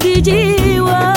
Di jiwa.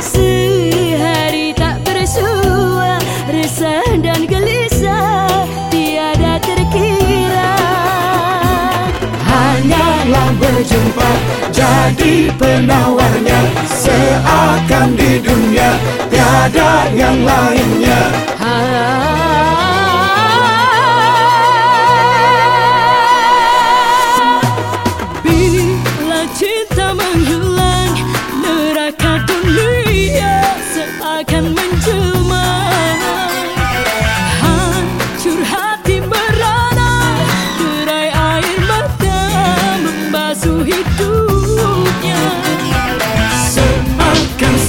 Sehari tak bersua Resah dan gelisah Tiada terkira. Hanyalah berjumpa Jadi penawarnya. Seakan di dunia Tiada yang lainnya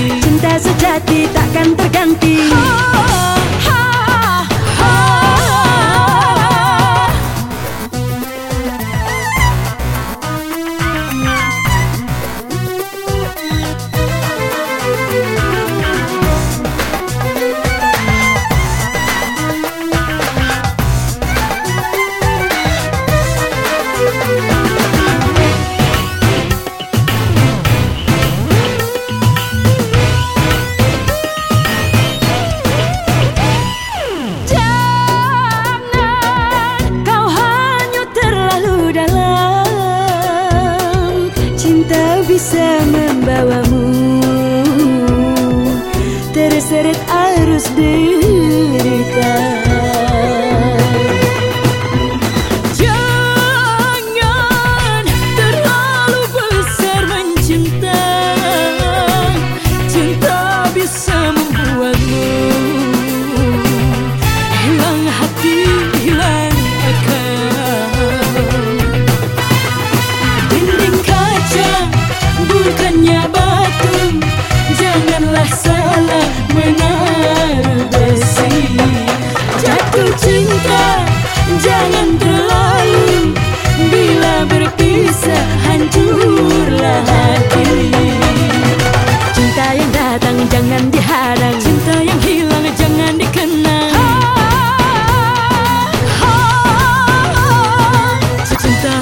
Cinta sejati takkan terganti membawamu. Terseret arus derita